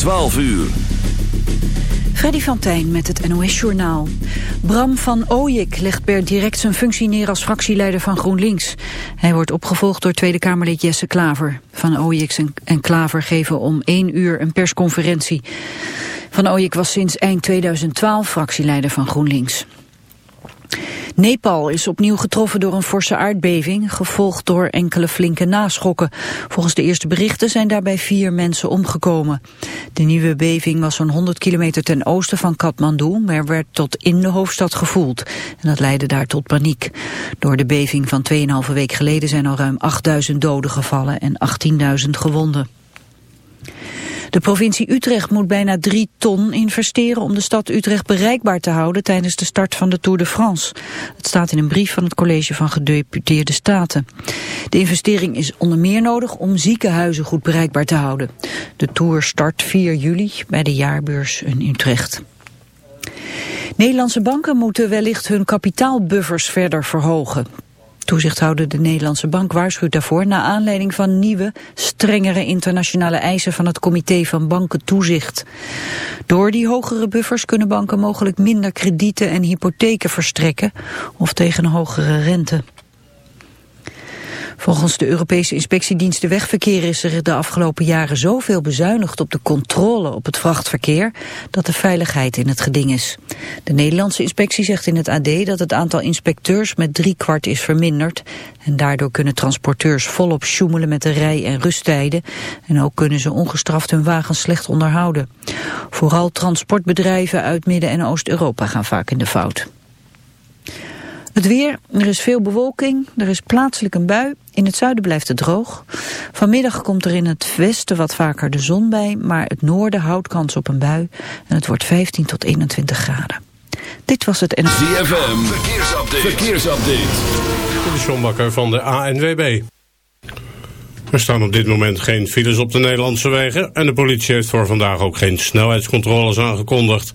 12 uur. Freddy van Tijn met het NOS-journaal. Bram van Ooyik legt per direct zijn functie neer als fractieleider van GroenLinks. Hij wordt opgevolgd door Tweede Kamerlid Jesse Klaver. Van Ooyik en Klaver geven om één uur een persconferentie. Van Ooyik was sinds eind 2012 fractieleider van GroenLinks. Nepal is opnieuw getroffen door een forse aardbeving, gevolgd door enkele flinke naschokken. Volgens de eerste berichten zijn daarbij vier mensen omgekomen. De nieuwe beving was zo'n 100 kilometer ten oosten van Kathmandu, maar werd tot in de hoofdstad gevoeld. En dat leidde daar tot paniek. Door de beving van 2,5 week geleden zijn al ruim 8000 doden gevallen en 18.000 gewonden. De provincie Utrecht moet bijna drie ton investeren om de stad Utrecht bereikbaar te houden tijdens de start van de Tour de France. Het staat in een brief van het College van Gedeputeerde Staten. De investering is onder meer nodig om ziekenhuizen goed bereikbaar te houden. De Tour start 4 juli bij de jaarbeurs in Utrecht. Nederlandse banken moeten wellicht hun kapitaalbuffers verder verhogen. Toezichthouder de Nederlandse Bank waarschuwt daarvoor... na aanleiding van nieuwe, strengere internationale eisen... van het Comité van Banken Toezicht. Door die hogere buffers kunnen banken mogelijk minder kredieten en hypotheken verstrekken... of tegen een hogere rente. Volgens de Europese inspectiedienst de wegverkeer is er de afgelopen jaren zoveel bezuinigd op de controle op het vrachtverkeer dat de veiligheid in het geding is. De Nederlandse inspectie zegt in het AD dat het aantal inspecteurs met drie kwart is verminderd en daardoor kunnen transporteurs volop sjoemelen met de rij- en rusttijden en ook kunnen ze ongestraft hun wagens slecht onderhouden. Vooral transportbedrijven uit Midden- en Oost-Europa gaan vaak in de fout. Het weer, er is veel bewolking, er is plaatselijk een bui. In het zuiden blijft het droog. Vanmiddag komt er in het westen wat vaker de zon bij, maar het noorden houdt kans op een bui. En het wordt 15 tot 21 graden. Dit was het... ZFM, verkeersupdate. verkeersupdate. De Sjombakker van de ANWB. Er staan op dit moment geen files op de Nederlandse wegen... en de politie heeft voor vandaag ook geen snelheidscontroles aangekondigd...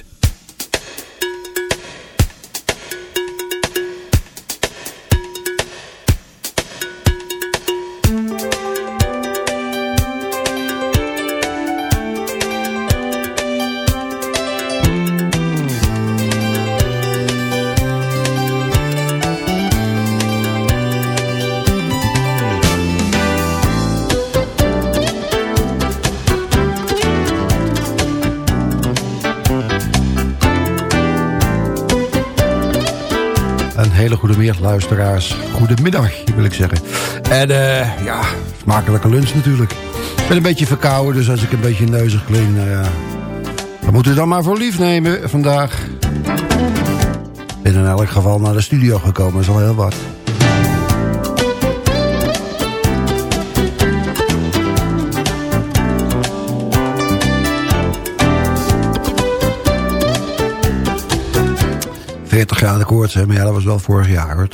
Luisteraars. Goedemiddag, wil ik zeggen. En uh, ja, smakelijke lunch natuurlijk. Ik ben een beetje verkouden, dus als ik een beetje neuzig klink, nou ja... Dan moet u dan maar voor lief nemen vandaag. Ik ben in elk geval naar de studio gekomen, is al heel wat. 40 graden koorts, maar ja, dat was wel vorig jaar hoor.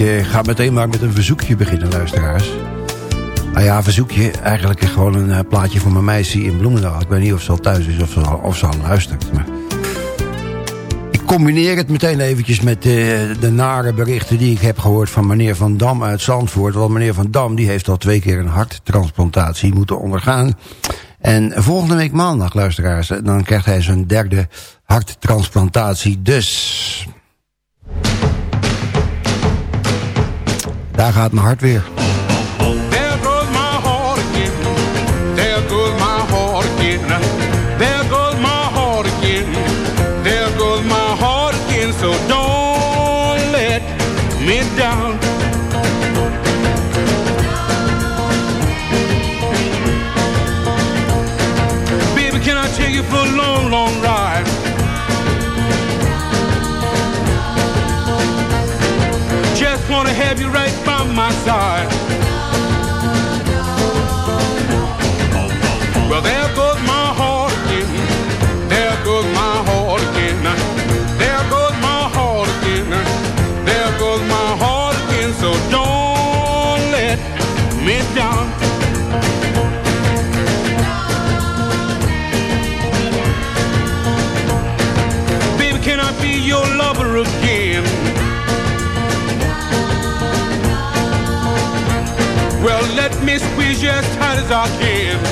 Ik uh, ga meteen maar met een verzoekje beginnen, luisteraars. Nou ja, verzoekje. Eigenlijk gewoon een uh, plaatje voor mijn meisje in Bloemendaal. Ik weet niet of ze al thuis is of ze al, of ze al luistert. Maar... Ik combineer het meteen eventjes met uh, de nare berichten die ik heb gehoord... van meneer Van Dam uit Zandvoort. Want meneer Van Dam die heeft al twee keer een harttransplantatie moeten ondergaan. En volgende week maandag, luisteraars... dan krijgt hij zijn derde harttransplantatie. Dus Daar gaat mijn hart weer. My tight I.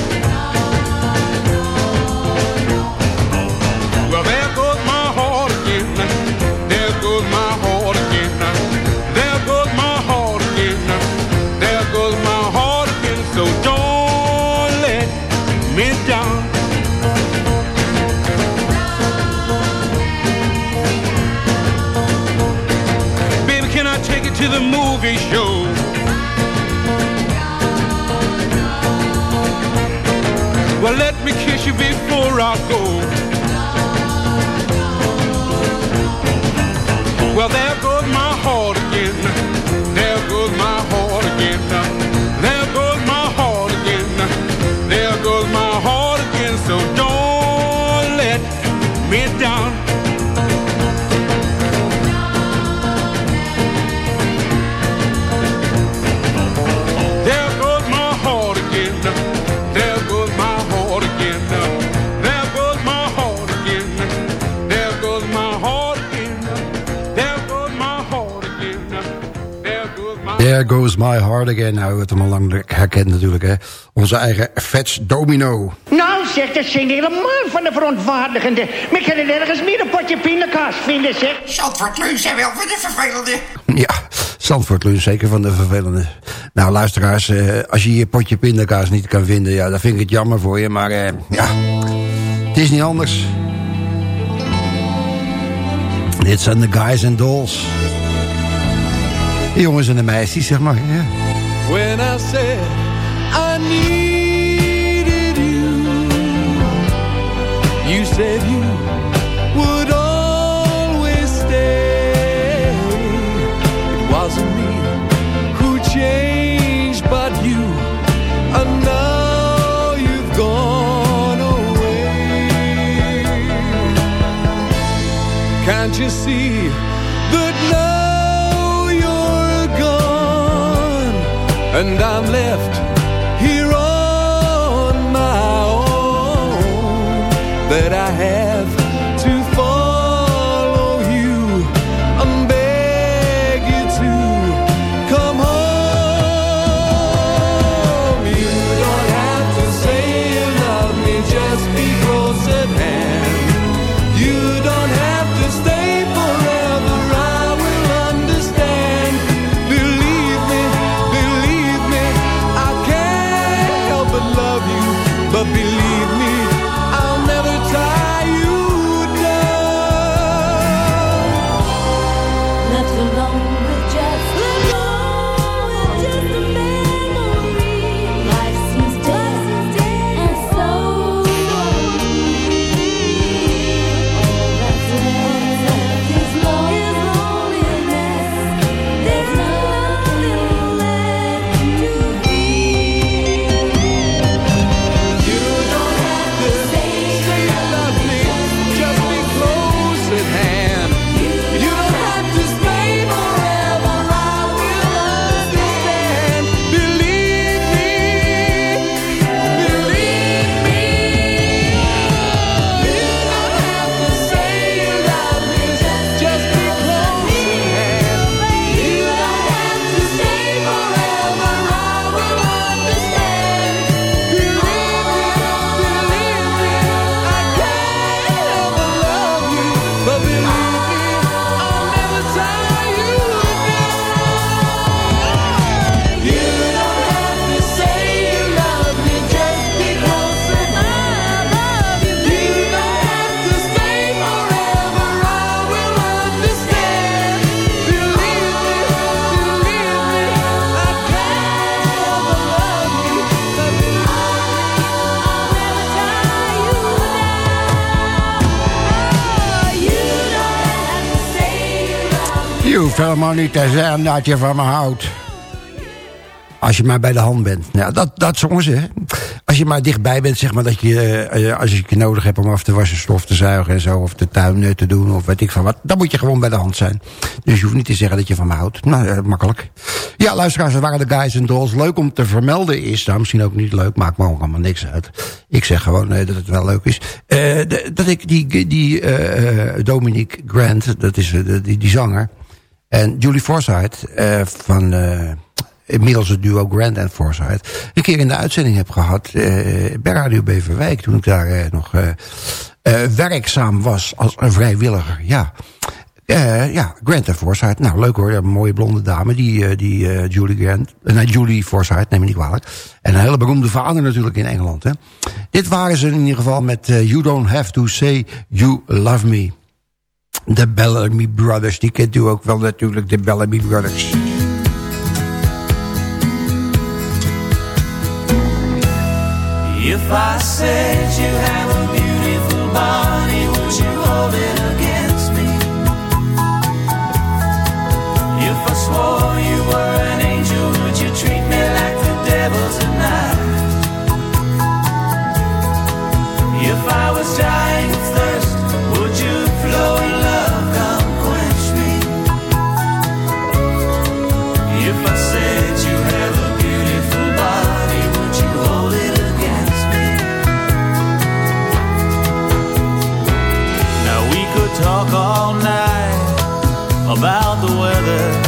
Well, there goes my heart again. There goes my heart again. There goes my heart again. There goes my heart again. So don't let me down. Baby, can I take you to the movie show? Well, let me kiss you before I go. Well, there There Goes My Heart Again. Nou, we het hem al lang herkend natuurlijk, hè. Onze eigen Vets Domino. Nou, zeg, dat zijn helemaal van de verontwaardigende. Maar kan er ergens meer een potje pindakaas vinden, zeg. Zandvoort Lunch zijn wel van de vervelende. Ja, Zandvoort Lunch zeker van de vervelende. Nou, luisteraars, eh, als je je potje pindakaas niet kan vinden... ja, dan vind ik het jammer voor je, maar eh, ja... Het is niet anders. Dit zijn de guys and dolls. Jongens en de meisjes, zeg maar. Ja. When I said I needed you You said you would always stay It wasn't me who changed but you And now you've gone away Can't you see and I'm left here on my own. that I have helemaal niet te zeggen dat je van me houdt. Als je maar bij de hand bent. Nou, dat, dat zongen hè. Als je maar dichtbij bent, zeg maar dat je... eh, als je nodig hebt om af te wassen, stof te zuigen en zo... of de tuin eh, te doen, of weet ik van wat... dan moet je gewoon bij de hand zijn. Dus je hoeft niet te zeggen dat je van me houdt. Nou, eh, makkelijk. Ja, luisteraars, dat waren de Guys and Dolls. Leuk om te vermelden is... nou, misschien ook niet leuk, maakt me ook allemaal niks uit. Ik zeg gewoon eh, dat het wel leuk is. Dat ik die, die eh, Dominique Grant, dat is eh, die, die zanger... En Julie Forsyth eh, van eh, inmiddels het duo Grant en Forsyth... een keer in de uitzending heb gehad eh, bij Radio Beverwijk... toen ik daar nog werkzaam was als een vrijwilliger. Ja, ja Grant en Forsyth. Nou, leuk hoor. Een mooie blonde dame, die, die Julie Grant. nee, Julie Forsyth, neem me niet kwalijk. En een hele beroemde vader natuurlijk in Engeland. Hè. Dit waren ze in ieder geval met You Don't Have To Say You Love Me. De Bellamy Brothers, die kent u ook wel natuurlijk, de Bellamy Brothers. If I said you have a beautiful body, would you hold it against me? If I swore you were an angel, would you treat me like the? If I was dying talk all night about the weather.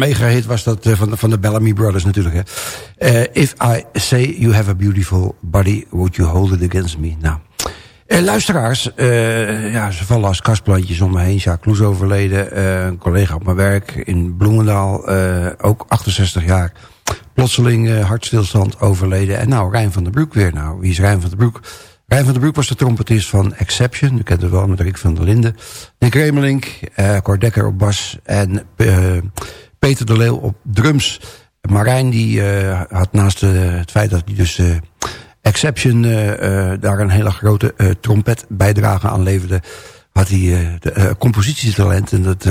Mega hit was dat eh, van, van de Bellamy Brothers natuurlijk. Hè. Eh, if I say you have a beautiful body, would you hold it against me? Nou, eh, luisteraars, eh, ja, ze vallen als kastplantjes om me heen. Jacques Kloes overleden, een collega op mijn werk in Bloemendaal, ook 68 jaar. Plotseling hartstilstand overleden. En nou, Rijn van der Broek weer. Nou, wie is Rijn van der Broek? Rijn van der Broek was de trompetist van Exception. U kent het wel, met Rick van der Linden. Nick Remelink, eh Cor Dekker op bas en Peter de Leeuw op drums. Marijn die eh, had naast eh, het feit dat hij dus eh, Exception daar een hele grote trompet bijdrage aan leverde... had hij de, compositietalent en dat...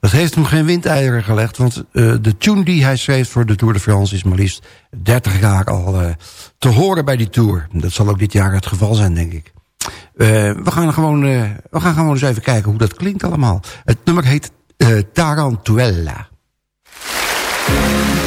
dat heeft hem geen windeieren gelegd, want de tune die hij schreef voor de Tour de France is maar liefst 30 jaar al te horen bij die Tour. Dat zal ook dit jaar het geval zijn, denk ik. We, gaan gewoon, we gaan gewoon eens even kijken hoe dat klinkt allemaal. Het nummer heet eh, Tarantuella. Ja.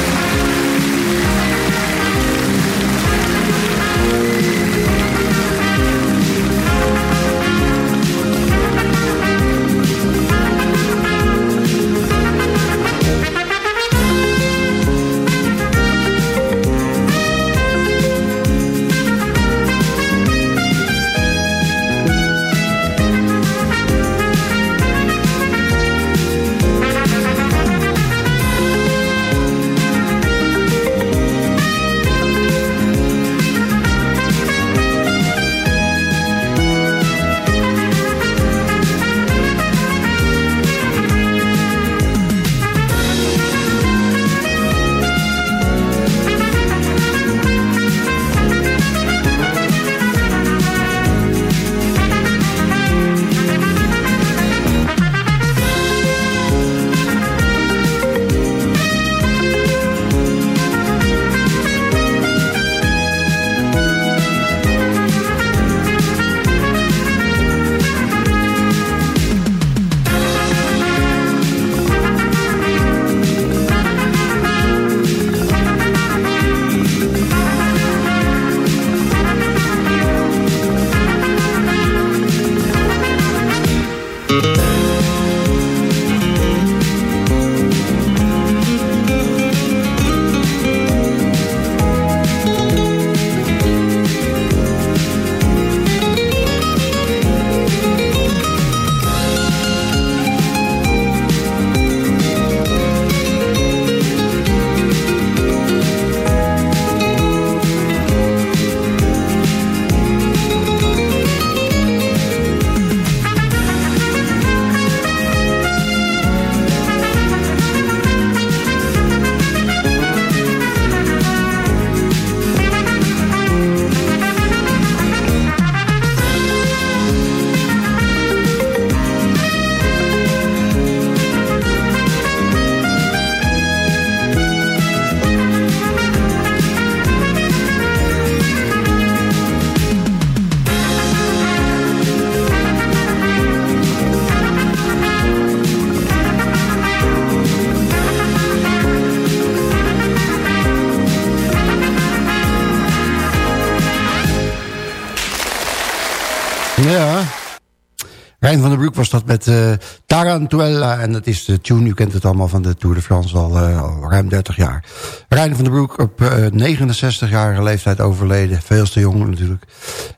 Was dat met eh Tarantuella. En dat is de tune, u kent het allemaal van de Tour de France al, eh, ruim 30 jaar. Rijn van der Broek op eh 69-jarige leeftijd overleden. Veel te jong natuurlijk.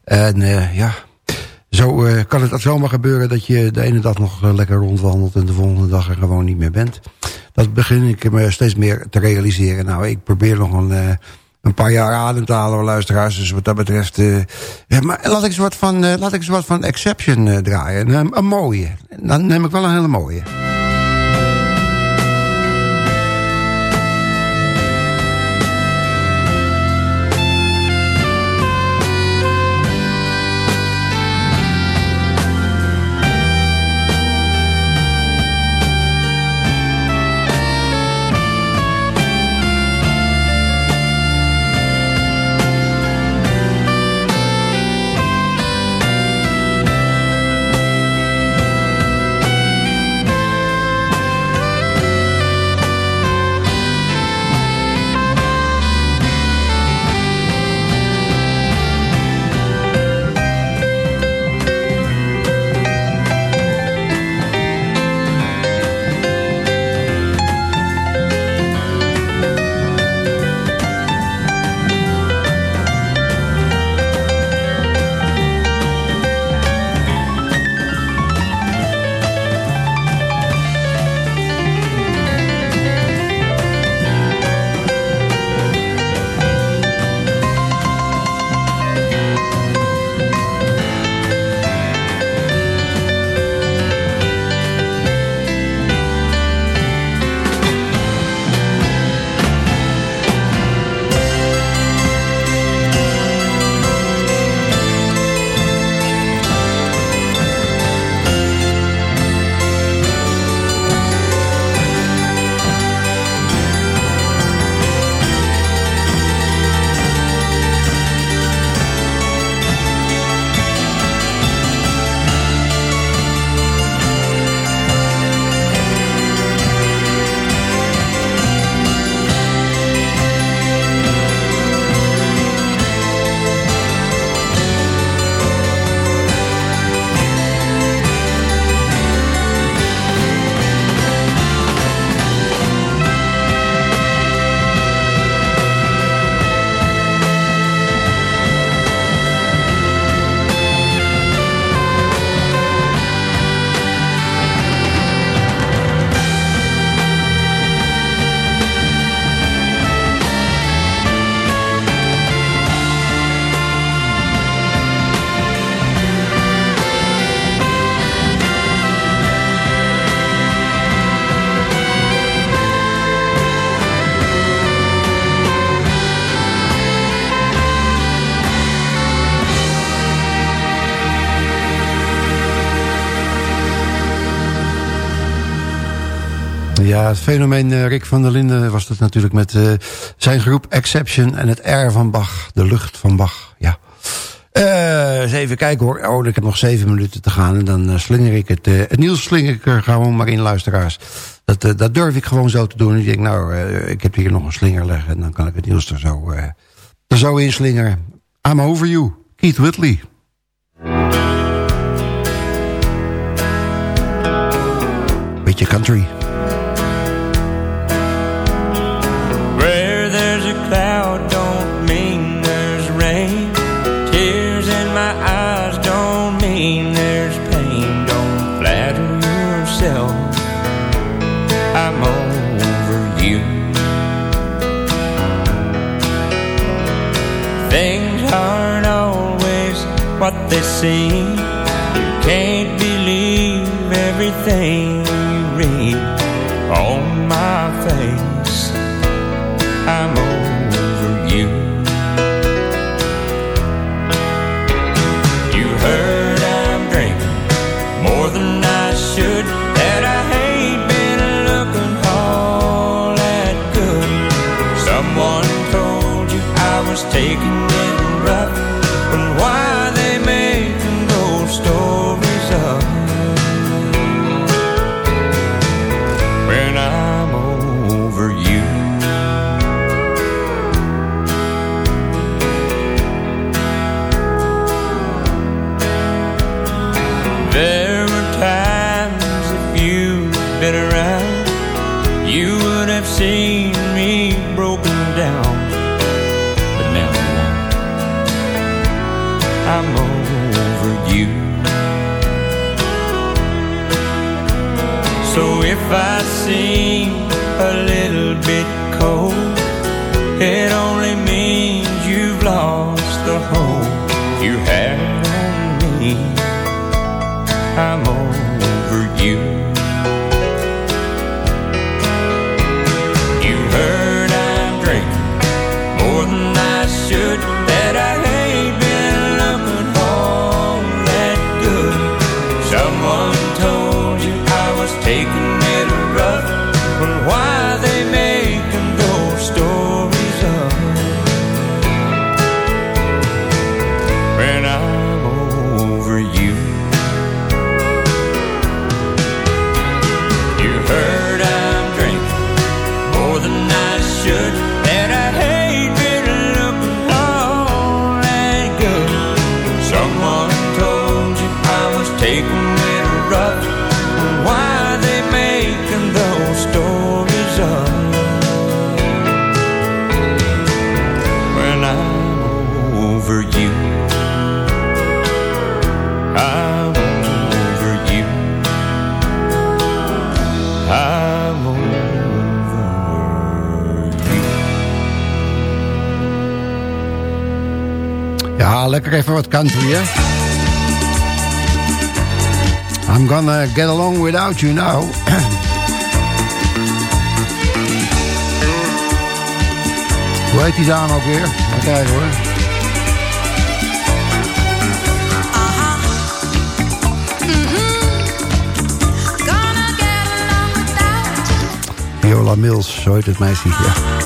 En ja, zo kan het zomaar gebeuren dat je de ene dag nog lekker rondwandelt... en de volgende dag er gewoon niet meer bent. Dat begin ik me steeds meer te realiseren. Nou, ik probeer nog een... eh, een paar jaar adem te halen, hoor, luisteraars. Dus wat dat betreft... eh, ja, maar laat ik eens wat van, eh, laat ik eens wat van Exception eh, draaien. Een, een mooie. Dan neem ik wel een hele mooie. Fenomeen eh, Rick van der Linden was dat natuurlijk met eh, zijn groep Exception en het R van Bach, de lucht van Bach. Ja. Eh, eens even kijken hoor. Oh, ik heb nog zeven minuten te gaan en dan slinger ik het. het nieuws slinger ik er gewoon maar in, luisteraars. Dat, dat durf ik gewoon zo te doen. Ik denk, nou, ik heb hier nog een slinger leggen en dan kan ik het nieuws er zo, er zo in slingeren. I'm over you, Keith Whitley. Beetje country. They seem. You can't believe everything you read on my face. I'm lekker even wat country, hè? I'm gonna get along without you now. Hoe heet die dame ook weer? Even hoor. Viola Mills, zo heet het meisje. Ja.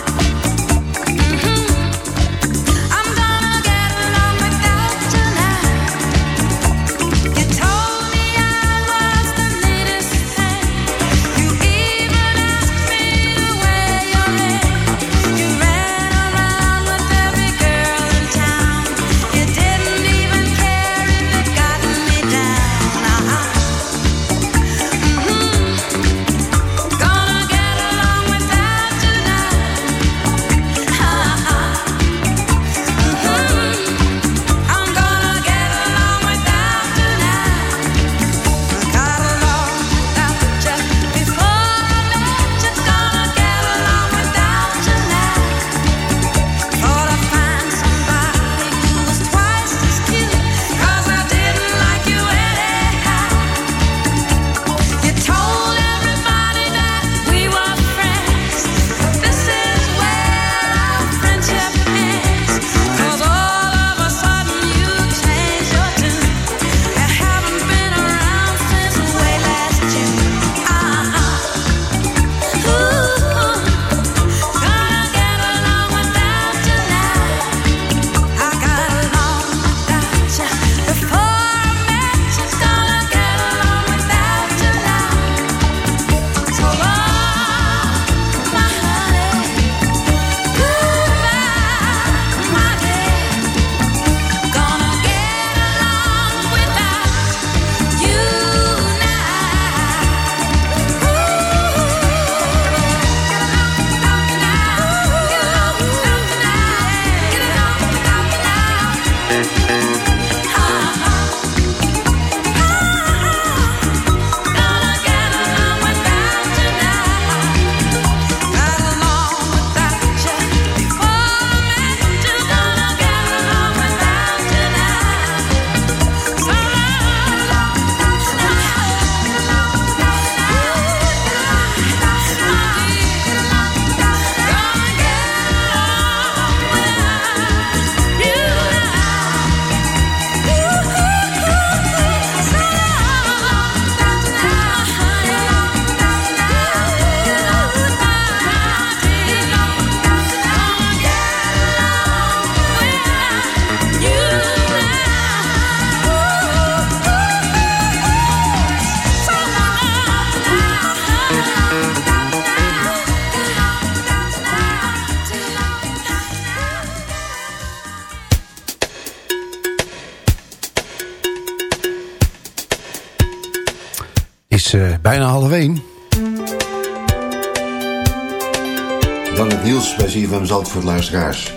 Is eh, bijna half één. Dan het nieuws bij ZFM Zandvoort luisteraars.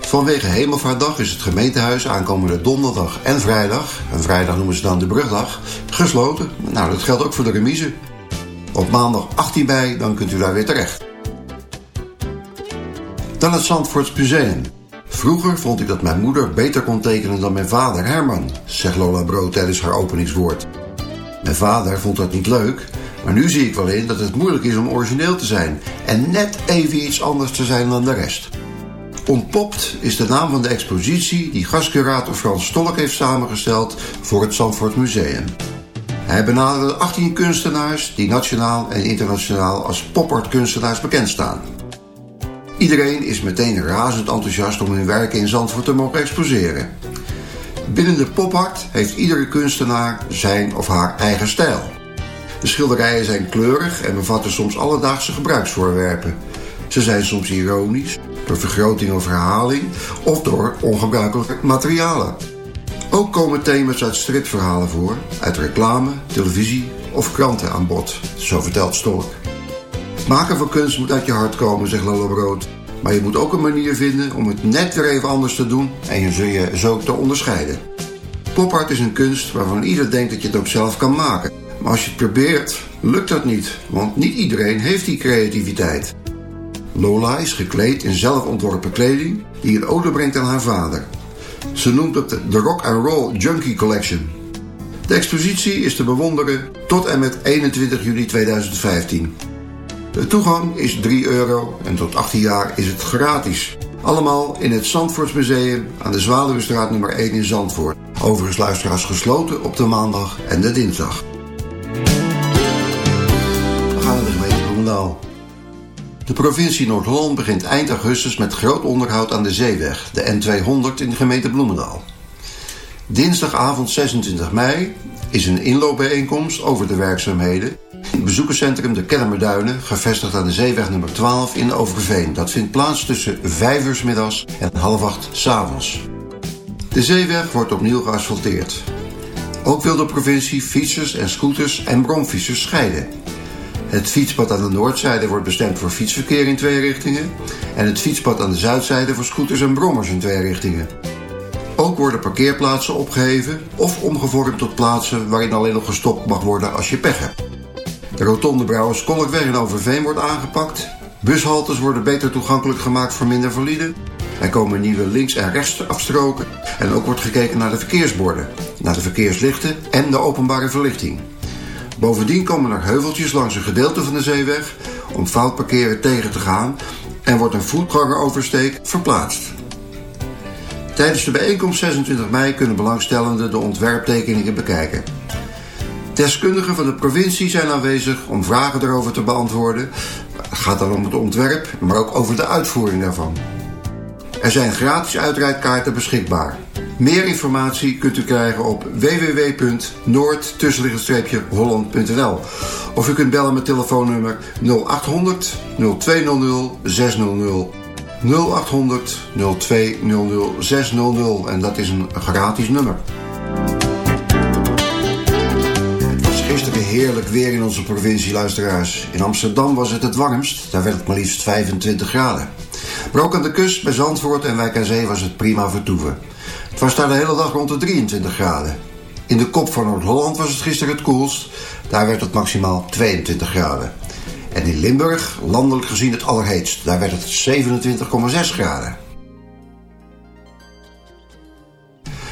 Vanwege Hemelvaartdag is het gemeentehuis aankomende donderdag en vrijdag... en vrijdag noemen ze dan de brugdag, gesloten. Nou, dat geldt ook voor de remise. Op maandag 18 mei, dan kunt u daar weer terecht. Dan het Zandvoorts Museum. Vroeger vond ik dat mijn moeder beter kon tekenen dan mijn vader Herman, zegt Lola Brood tijdens haar openingswoord. Mijn vader vond dat niet leuk, maar nu zie ik wel in dat het moeilijk is om origineel te zijn en net even iets anders te zijn dan de rest. Ontpopt is de naam van de expositie die gastcurator Frans Stolk heeft samengesteld voor het Zandvoort Museum. Hij benaderde 18 kunstenaars die nationaal en internationaal als pop-art kunstenaars bekend staan. Iedereen is meteen razend enthousiast om hun werken in Zandvoort te mogen exposeren. Binnen de popart heeft iedere kunstenaar zijn of haar eigen stijl. De schilderijen zijn kleurig en bevatten soms alledaagse gebruiksvoorwerpen. Ze zijn soms ironisch, door vergroting of herhaling of door ongebruikelijke materialen. Ook komen thema's uit stripverhalen voor, uit reclame, televisie of kranten aan bod, zo vertelt Stolk. Maken van kunst moet uit je hart komen, zegt Lola Brood. Maar je moet ook een manier vinden om het net weer even anders te doen en je zul je zo te onderscheiden. Popart is een kunst waarvan ieder denkt dat je het ook zelf kan maken. Maar als je het probeert, lukt dat niet, want niet iedereen heeft die creativiteit. Lola is gekleed in zelfontworpen kleding die een ode brengt aan haar vader. Ze noemt het de Rock and Roll Junkie Collection. De expositie is te bewonderen tot en met 21 juli 2015. De toegang is 3 euro en tot 18 jaar is het gratis. Allemaal in het Zandvoortsmuseum aan de Zwaluwestraat nummer 1 in Zandvoort. Overigens luisteraars gesloten op de maandag en de dinsdag. We gaan naar de gemeente Bloemendaal. De provincie Noord-Holland begint eind augustus met groot onderhoud aan de zeeweg, de N200 in de gemeente Bloemendaal. Dinsdagavond 26 mei is een inloopbijeenkomst over de werkzaamheden bezoekerscentrum de Kennemerduinen, gevestigd aan de zeeweg nummer 12 in Overveen. Dat vindt plaats tussen 5 uur middags en half 8 's avonds. De zeeweg wordt opnieuw geasfalteerd. Ook wil de provincie fietsers en scooters en bromfietsers scheiden. Het fietspad aan de noordzijde wordt bestemd voor fietsverkeer in twee richtingen en het fietspad aan de zuidzijde voor scooters en brommers in twee richtingen. Ook worden parkeerplaatsen opgeheven of omgevormd tot plaatsen waarin alleen nog gestopt mag worden als je pech hebt. De rotonde Brouwerskolkweg in Overveen wordt aangepakt. Bushaltes worden beter toegankelijk gemaakt voor minder valide. Er komen nieuwe links- en rechtsafstroken. En ook wordt gekeken naar de verkeersborden, naar de verkeerslichten en de openbare verlichting. Bovendien komen er heuveltjes langs een gedeelte van de zeeweg om fout parkeren tegen te gaan en wordt een voetgangeroversteek verplaatst. Tijdens de bijeenkomst 26 mei kunnen belangstellenden de ontwerptekeningen bekijken. Deskundigen van de provincie zijn aanwezig om vragen erover te beantwoorden. Het gaat dan om het ontwerp, maar ook over de uitvoering daarvan. Er zijn gratis uitrijdkaarten beschikbaar. Meer informatie kunt u krijgen op www.noord-holland.nl of u kunt bellen met telefoonnummer 0800 0200 600 0800 0200 600 en dat is een gratis nummer. Gisteren heerlijk weer in onze provincie, luisteraars. In Amsterdam was het het warmst, daar werd het maar liefst 25 graden. Maar ook aan de kust, bij Zandvoort en Wijk aan Zee was het prima vertoeven. Het was daar de hele dag rond de 23 graden. In de kop van Noord-Holland was het gisteren het koelst. Daar werd het maximaal 22 graden. En in Limburg, landelijk gezien het allerheetst. Daar werd het 27,6 graden.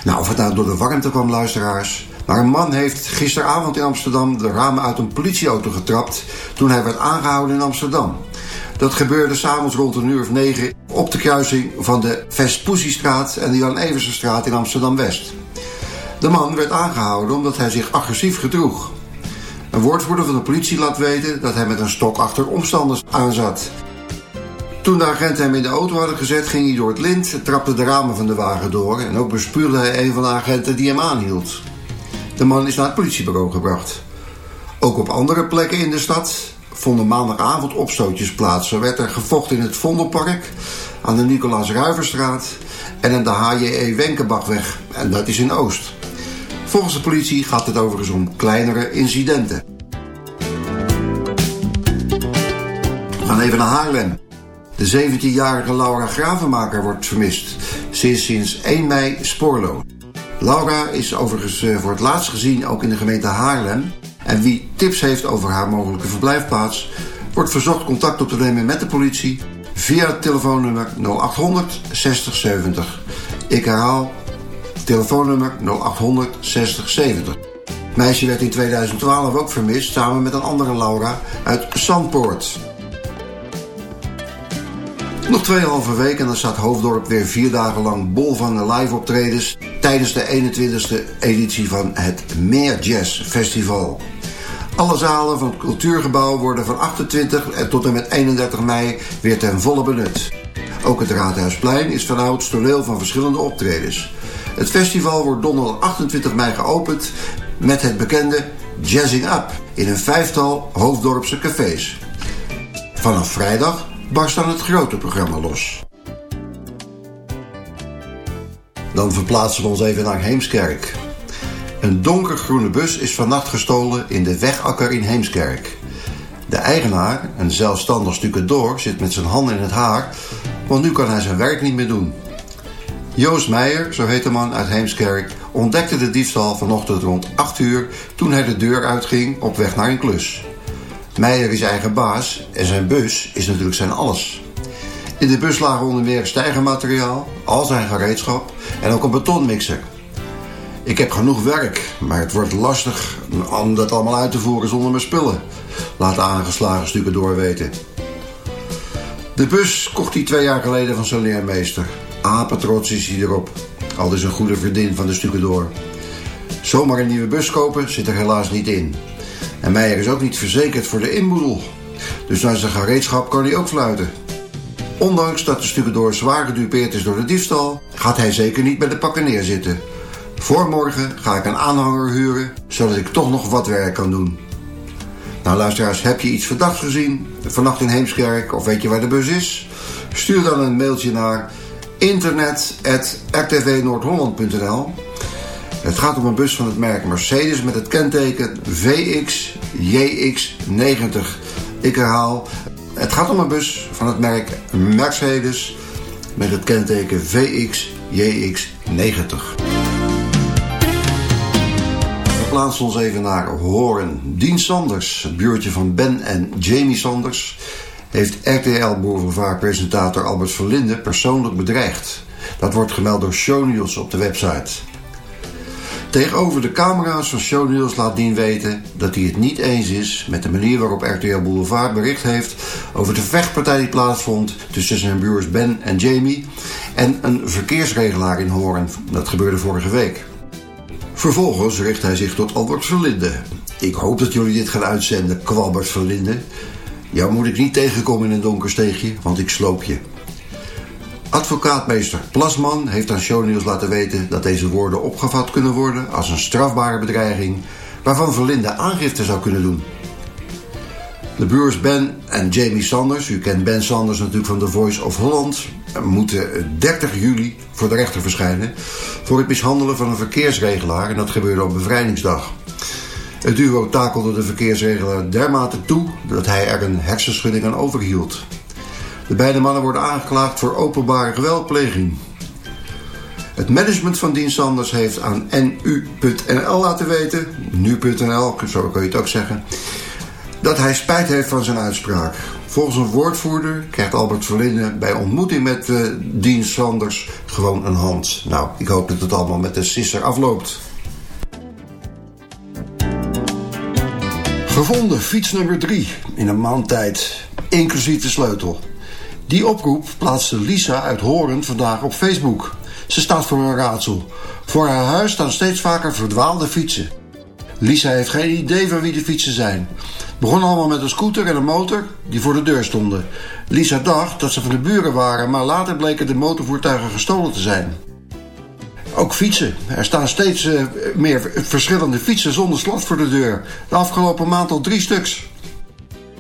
Nou, of het nou door de warmte kwam, luisteraars. Een man heeft gisteravond in Amsterdam de ramen uit een politieauto getrapt... toen hij werd aangehouden in Amsterdam. Dat gebeurde s'avonds rond een uur of negen op de kruising van de Vespuccistraat en de Jan Eversenstraat in Amsterdam-West. De man werd aangehouden omdat hij zich agressief gedroeg. Een woordvoerder van de politie laat weten dat hij met een stok achter omstanders aanzat. Toen de agenten hem in de auto hadden gezet, ging hij door het lint, trapte de ramen van de wagen door en ook bespuurde hij een van de agenten die hem aanhield. De man is naar het politiebureau gebracht. Ook op andere plekken in de stad vonden maandagavond opstootjes plaats. Zo werd er gevochten in het Vondelpark, aan de Nicolaas Ruiverstraat en aan de HJE Wenkenbachweg. En dat is in Oost. Volgens de politie gaat het overigens om kleinere incidenten. We gaan even naar Haarlem. De 17-jarige Laura Gravenmaker wordt vermist. Ze is sinds 1 mei spoorloos. Laura is overigens eh, voor het laatst gezien ook in de gemeente Haarlem. En wie tips heeft over haar mogelijke verblijfplaats... wordt verzocht contact op te nemen met de politie... via het telefoonnummer 0800 60 70. Ik herhaal, telefoonnummer 0800 60 70. Het meisje werd in 2012 ook vermist... samen met een andere Laura uit Zandpoort. Nog tweeënhalve week en dan staat Hoofddorp weer vier dagen lang bol van live optredens tijdens de 21ste editie van het Meer Jazz Festival. Alle zalen van het cultuurgebouw worden van 28 en tot en met 31 mei weer ten volle benut. Ook het Raadhuisplein is vanouds toneel van verschillende optredens. Het festival wordt donderdag 28 mei geopend met het bekende Jazzing Up in een vijftal Hoofddorpse cafés. Vanaf vrijdag barst dan het grote programma los. Dan verplaatsen we ons even naar Heemskerk. Een donkergroene bus is vannacht gestolen in de wegakker in Heemskerk. De eigenaar, een zelfstandig stucadoor, zit met zijn handen in het haar, want nu kan hij zijn werk niet meer doen. Joost Meijer, zo heet de man uit Heemskerk, ontdekte de diefstal vanochtend rond 8 uur toen hij de deur uitging op weg naar een klus. Meijer is eigen baas en zijn bus is natuurlijk zijn alles. In de bus lagen onder stijgermateriaal, al zijn gereedschap en ook een betonmixer. Ik heb genoeg werk, maar het wordt lastig om dat allemaal uit te voeren zonder mijn spullen. Laat aangeslagen stukken doorweten. De bus kocht hij twee jaar geleden van zijn leermeester. Apetrots is hij erop. Al is een goede vriendin van de stukken door. Zomaar een nieuwe bus kopen zit er helaas niet in. En Meijer is ook niet verzekerd voor de inboedel. Dus naar zijn gereedschap kan hij ook fluiten. Ondanks dat de stukendoor zwaar gedupeerd is door de diefstal, gaat hij zeker niet bij de pakken neerzitten. Voor morgen ga ik een aanhanger huren, zodat ik toch nog wat werk kan doen. Nou luisteraars, heb je iets verdachts gezien? Vannacht in Heemskerk of weet je waar de bus is? Stuur dan een mailtje naar internet.rtvnoordholland.nl Het gaat om een bus van het merk Mercedes met het kenteken VXJX90. Ik herhaal, het gaat om een bus van het merk Mercedes met het kenteken VXJX90. We plaatsen ons even naar Horen. Dien Sanders, het buurtje van Ben en Jamie Sanders, heeft RTL Boulevard-presentator Albert Verlinde persoonlijk bedreigd. Dat wordt gemeld door Shownieuws op de website. Tegenover de camera's van Shownieuws laat Dien weten dat hij het niet eens is met de manier waarop RTL Boulevard bericht heeft over de vechtpartij die plaatsvond tussen zijn broers Ben en Jamie en een verkeersregelaar in Hoorn. Dat gebeurde vorige week. Vervolgens richt hij zich tot Albert Verlinde. Ik hoop dat jullie dit gaan uitzenden, Kwalbert Verlinde. Jou moet ik niet tegenkomen in een donker steegje, want ik sloop je. Advocaatmeester Plasman heeft aan Shownieuws laten weten dat deze woorden opgevat kunnen worden als een strafbare bedreiging waarvan Verlinde aangifte zou kunnen doen. De broers Ben en Jamie Sanders, u kent Ben Sanders natuurlijk van The Voice of Holland, moeten 30 juli voor de rechter verschijnen voor het mishandelen van een verkeersregelaar en dat gebeurde op bevrijdingsdag. Het duo takelde de verkeersregelaar dermate toe dat hij er een hersenschudding aan overhield. De beide mannen worden aangeklaagd voor openbare geweldpleging. Het management van Dien Sanders heeft aan nu.nl laten weten, nu.nl, zo kun je het ook zeggen, dat hij spijt heeft van zijn uitspraak. Volgens een woordvoerder krijgt Albert Verlinde bij ontmoeting met uh, Dien Sanders gewoon een hand. Nou, ik hoop dat het allemaal met de sisser afloopt. Gevonden fiets nummer 3 in een maand tijd, inclusief de sleutel. Die oproep plaatste Lisa uit Horen vandaag op Facebook. Ze staat voor een raadsel. Voor haar huis staan steeds vaker verdwaalde fietsen. Lisa heeft geen idee van wie de fietsen zijn. Het begon allemaal met een scooter en een motor die voor de deur stonden. Lisa dacht dat ze van de buren waren, maar later bleken de motorvoertuigen gestolen te zijn. Ook fietsen. Er staan steeds uh, meer verschillende fietsen zonder slot voor de deur. De afgelopen maand al drie stuks.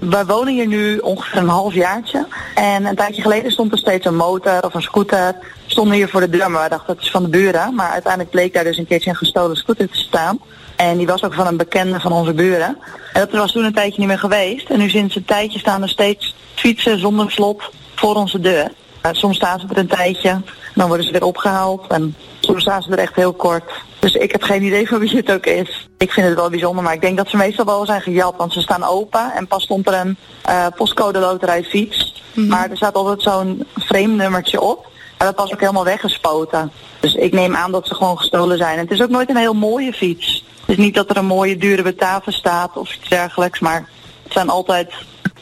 Wij wonen hier nu ongeveer een half jaartje. En een tijdje geleden stond er steeds een motor of een scooter. Stonden hier voor de deur, maar wij dachten dat is van de buren. Maar uiteindelijk bleek daar dus een keertje een gestolen scooter te staan. En die was ook van een bekende van onze buren. En dat was toen een tijdje niet meer geweest. En nu sinds een tijdje staan er steeds fietsen zonder slot voor onze deur. Eh, soms staan ze er een tijdje, dan worden ze weer opgehaald. En soms staan ze er echt heel kort. Dus ik heb geen idee van wie het ook is. Ik vind het wel bijzonder, maar ik denk dat ze meestal wel zijn gejat. Want ze staan open en pas stond er een eh, postcode loterij fiets. Maar er staat altijd zo'n frame nummertje op. En dat was ook helemaal weggespoten. Dus ik neem aan dat ze gewoon gestolen zijn. En het is ook nooit een heel mooie fiets. Het is niet dat er een mooie dure Bataven staat of iets dergelijks. Maar het zijn altijd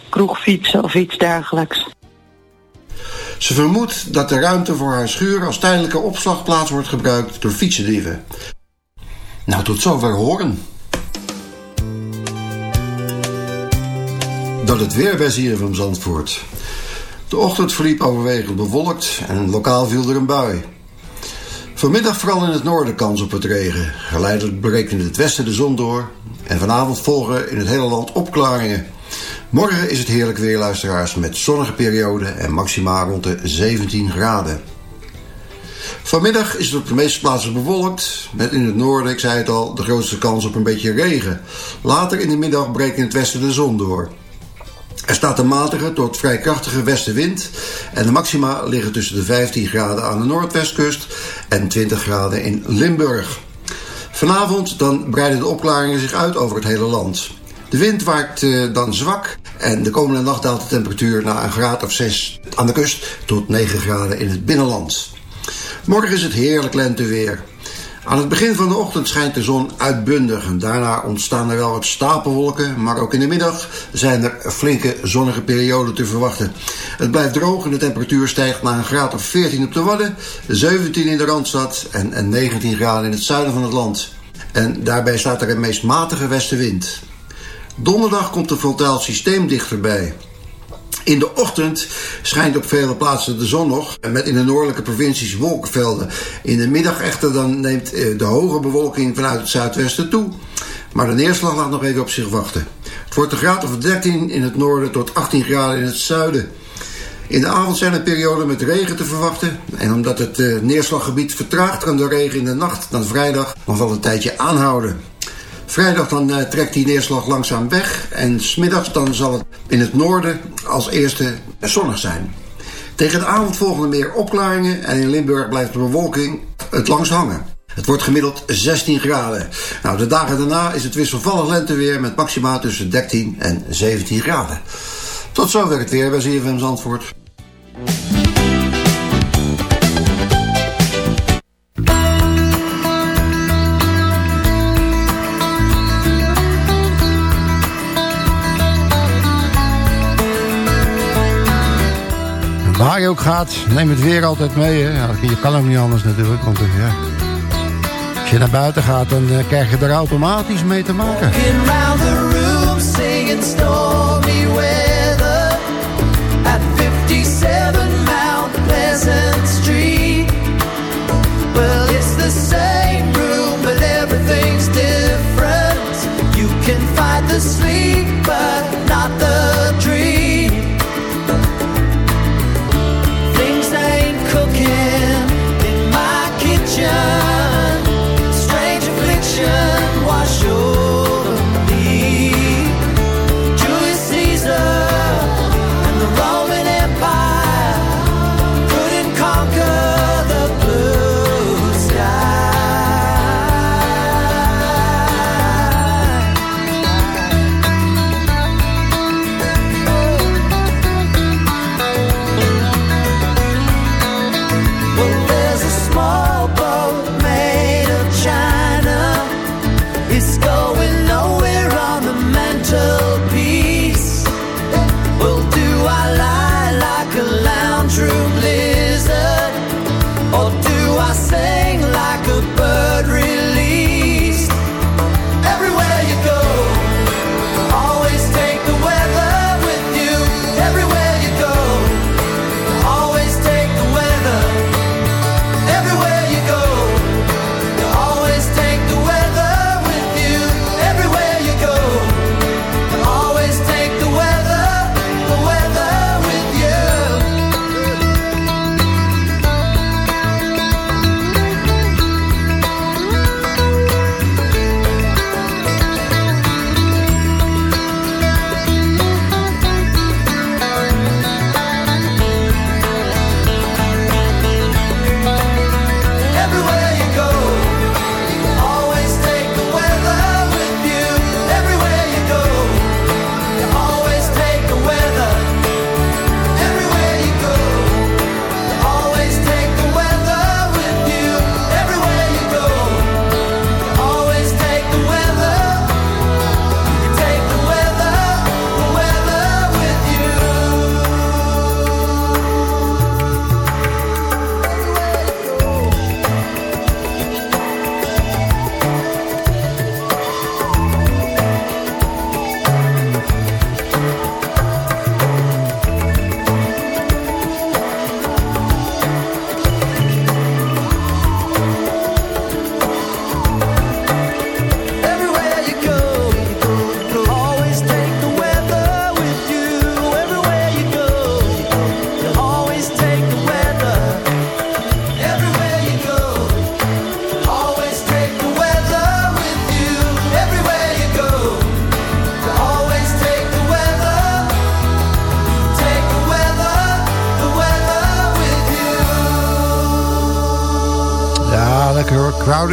kroegfietsen of iets dergelijks. Ze vermoedt dat de ruimte voor haar schuur als tijdelijke opslagplaats wordt gebruikt door fietsendieven. Nou, tot zover horen. Dat het weer bij van Zandvoort. De ochtend verliep overwegend bewolkt en lokaal viel er een bui. Vanmiddag vooral in het noorden kans op het regen. Geleidelijk in het westen de zon door. En vanavond volgen in het hele land opklaringen. Morgen is het heerlijk weer, luisteraars, met zonnige perioden en maxima rond de 17 graden. Vanmiddag is het op de meeste plaatsen bewolkt, met in het noorden, ik zei het al, de grootste kans op een beetje regen. Later in de middag breekt in het westen de zon door. Er staat een matige tot vrij krachtige westenwind en de maxima liggen tussen de 15 graden aan de noordwestkust en 20 graden in Limburg. Vanavond dan breiden de opklaringen zich uit over het hele land. De wind waait eh, dan zwak en de komende nacht daalt de temperatuur naar een graad of 6 aan de kust tot 9 graden in het binnenland. Morgen is het heerlijk lenteweer. Aan het begin van de ochtend schijnt de zon uitbundig en daarna ontstaan er wel wat stapelwolken, maar ook in de middag zijn er flinke zonnige perioden te verwachten. Het blijft droog en de temperatuur stijgt naar een graad of 14 op de Wadden, 17 in de Randstad en en 19 graden in het zuiden van het land. En daarbij staat er een meest matige westenwind. Donderdag komt het frontaal systeem dichterbij. In de ochtend schijnt op vele plaatsen de zon nog, met in de noordelijke provincies wolkenvelden. In de middag echter dan neemt eh, de hoge bewolking vanuit het zuidwesten toe. Maar de neerslag laat nog even op zich wachten. Het wordt een graad of 13 in het noorden tot 18 graden in het zuiden. In de avond zijn er perioden met regen te verwachten. En omdat het eh, neerslaggebied vertraagt, kan de regen in de nacht dan vrijdag nog wel een tijdje aanhouden. Vrijdag dan eh, trekt die neerslag langzaam weg. En smiddags dan zal het in het noorden als eerste zonnig zijn. Tegen de avond volgen er meer opklaringen. En in Limburg blijft de bewolking het langs hangen. Het wordt gemiddeld 16 graden. Nou, de dagen daarna is het wisselvallig lenteweer met maxima tussen 13 en 17 graden. Tot zover het weer bij ZFM Zandvoort. Ook gaat, neem het weer altijd mee. Hè? Ja, je kan ook niet anders natuurlijk. Want, eh, ja. Als je naar buiten gaat, dan eh, krijg je er automatisch mee te maken. The room singing stormy weather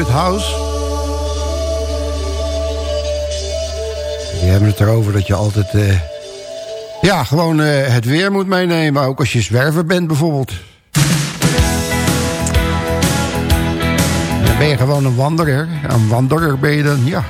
House. Die hebben het erover dat je altijd... Eh, ja, gewoon eh, het weer moet meenemen. Ook als je zwerver bent bijvoorbeeld. Dan ben je gewoon een wanderer. Een wanderer ben je dan, ja.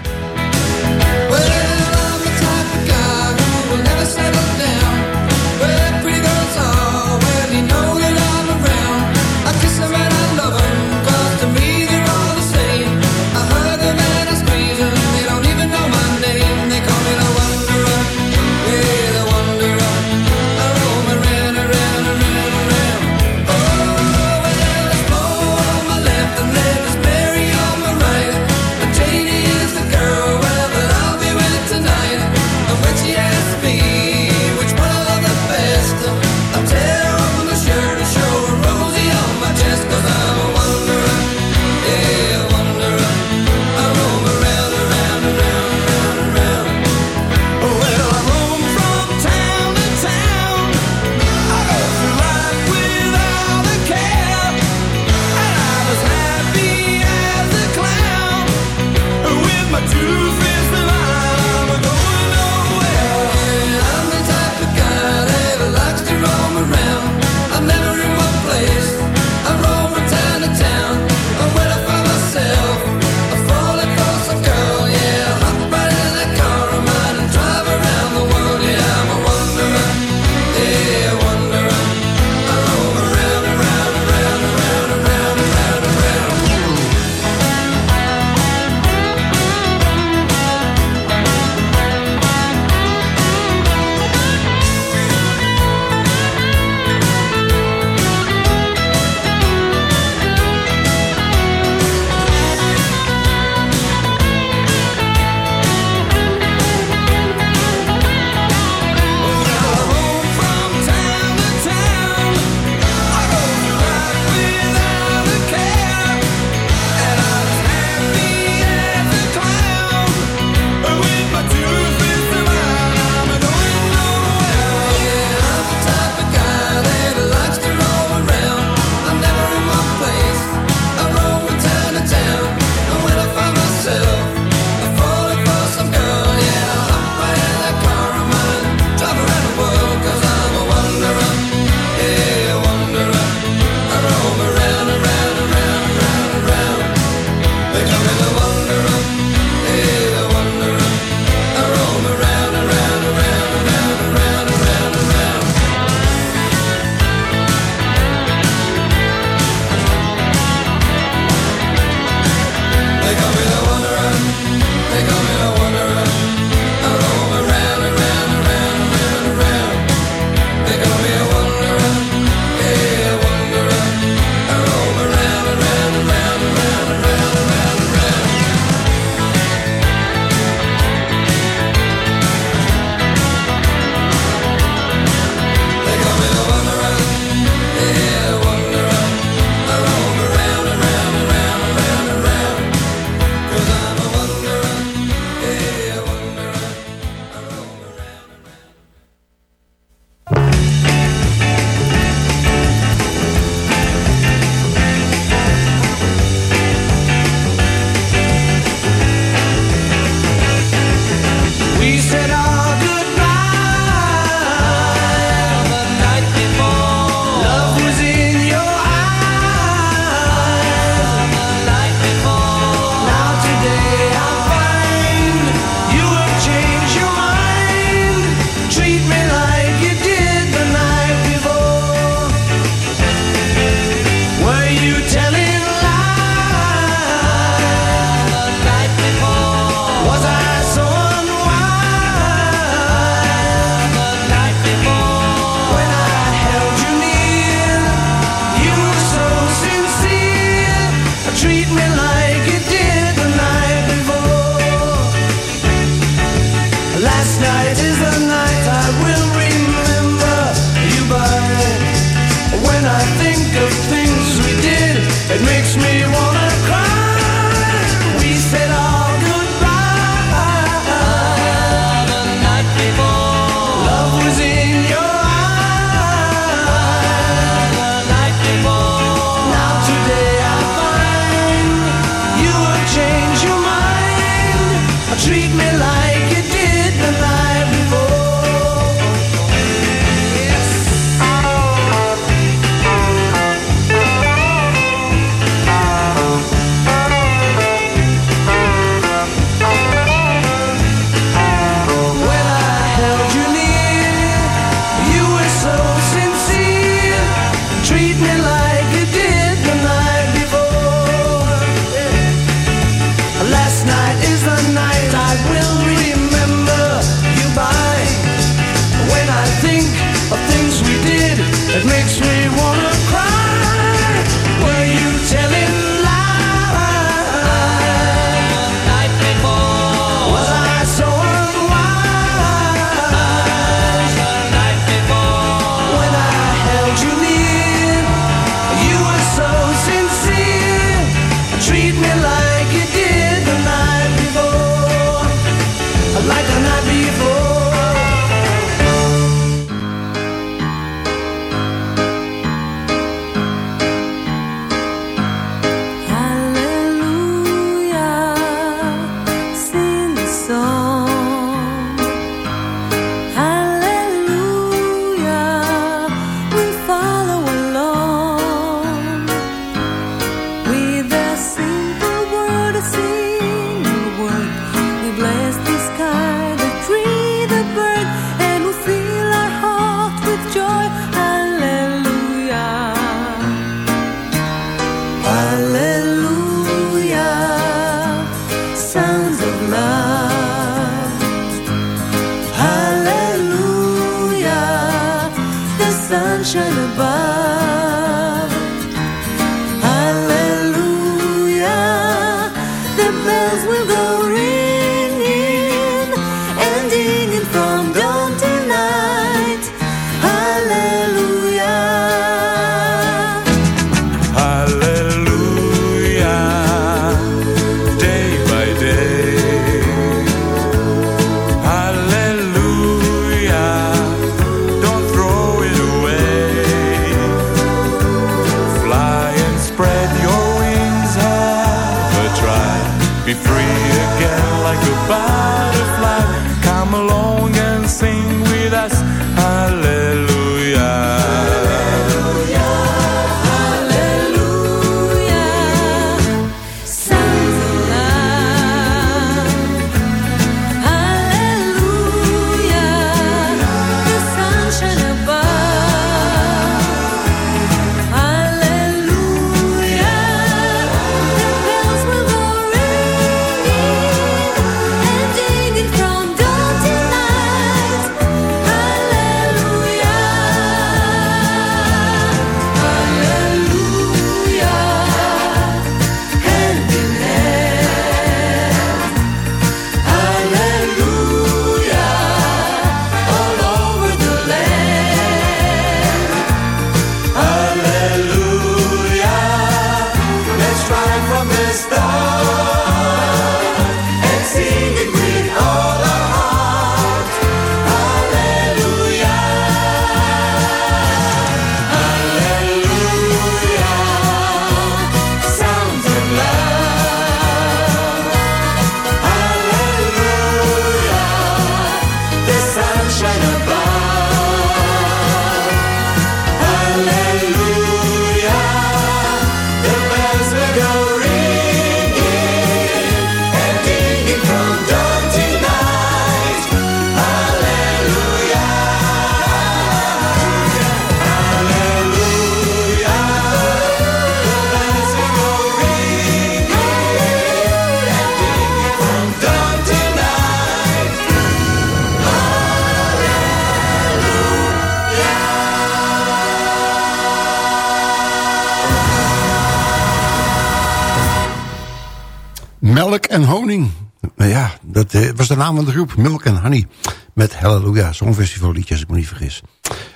naam van de groep Milk and Honey. Met Hallelujah, songfestival liedje als ik me niet vergis.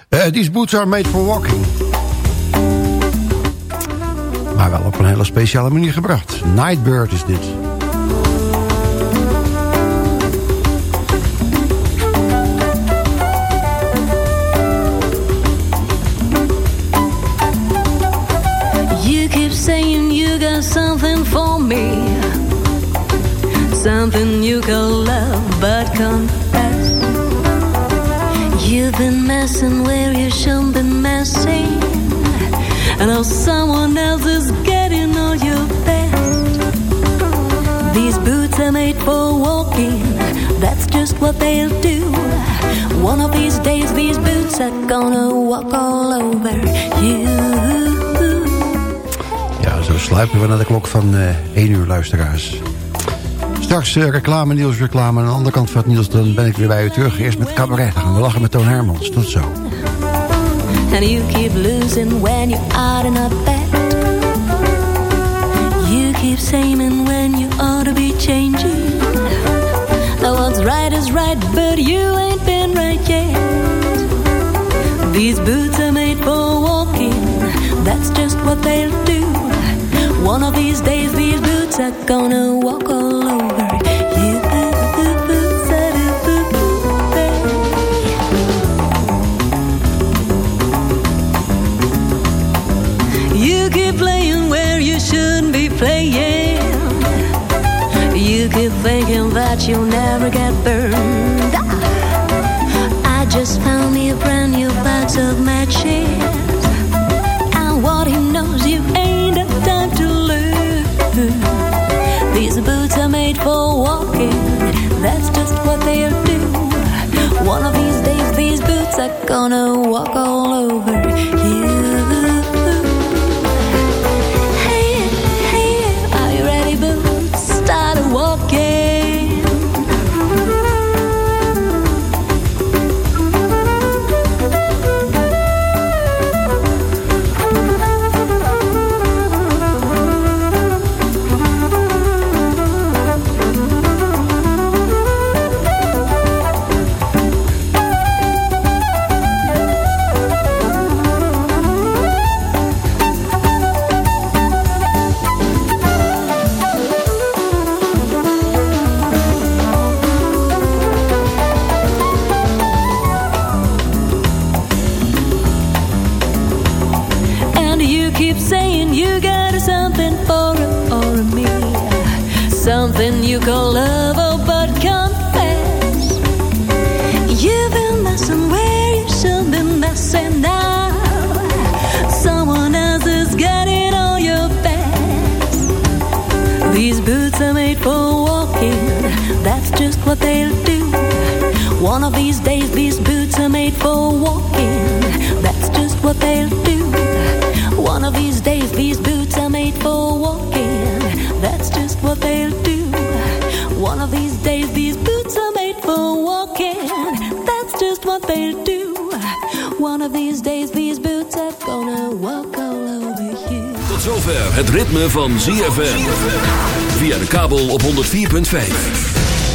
Eh, uh, these boots are made for walking. Maar wel op een hele speciale manier gebracht. Nightbird is dit. You keep saying you got something for me something you call love, but confess You've been messing where you shouldn't be messing. And now someone else is getting all your best. These boots are made for walking, that's just what they'll do. One of these days these boots are gonna walk all over you. Ja, zo sluipen we naar de klok van eh, uh, 1 uur luisteraars. Straks eh, reclame, Niels reclame. Aan de andere kant van het Niels, dan ben ik weer bij u terug. Eerst met cabaret. Dan gaan we lachen met Toon Hermans. Tot zo. And you keep losing when you out and up bed. You keep saying when you ought to be changing. The what's right is right, but you ain't been right yet. These boots are made for walking. That's just what they'll do. One of these days these boots are gonna walk all just found me a brand new box of matches. One of these days, these boots are gonna walk all over you. One of these days, these boots are made for walking, that's just what they'll do. One of these days, these boots are made for walking. That's just what they'll do. One of these days, these boots are made for walking. That's just what they'll do. One of these days, these boots are gonna walk all over you. Tot zover het ritme van ZFM. Via de kabel op 104.5.